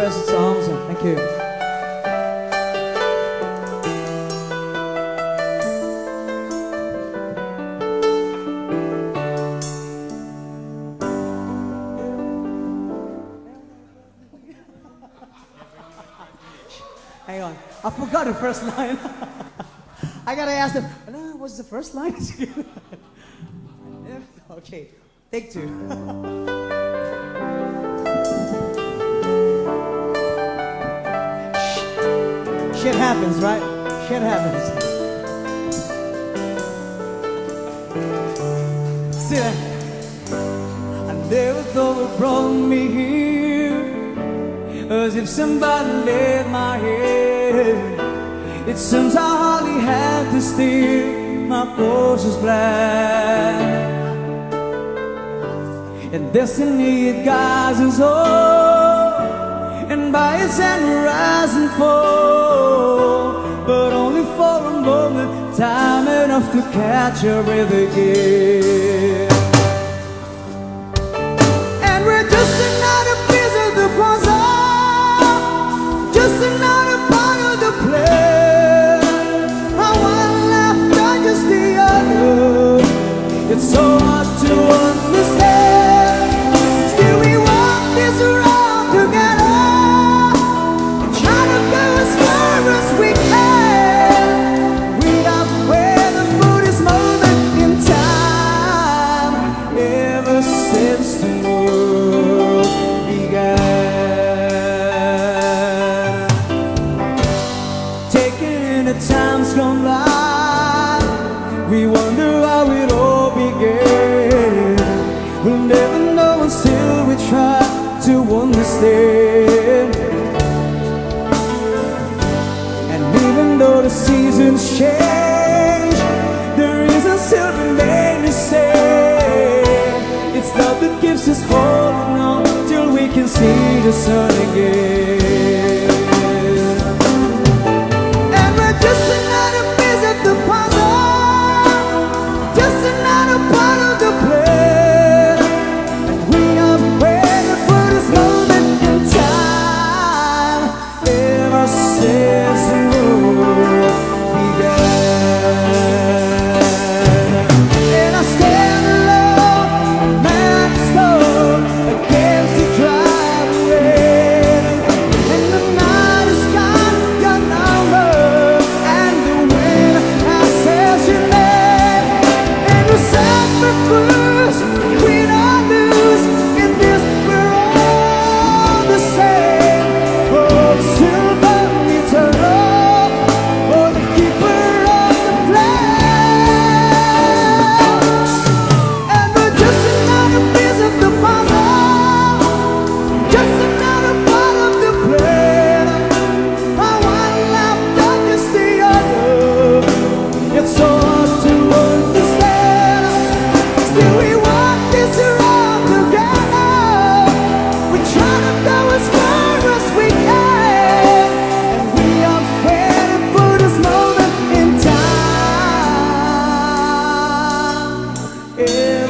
Thank you. Hang on. I forgot the first line. I gotta ask them, "Hello, what's the first line? okay, take two. Shit happens, right? Shit happens. See that? I never thought it brought me here As if somebody laid my head It seems I hardly had to steer My course was black And destiny it guides us all And by its end rise and fall But only for a moment Time enough to catch your breath again understand and even though the seasons change, there is a silver remain to same. It's love that gives us holding on till we can see the sun again.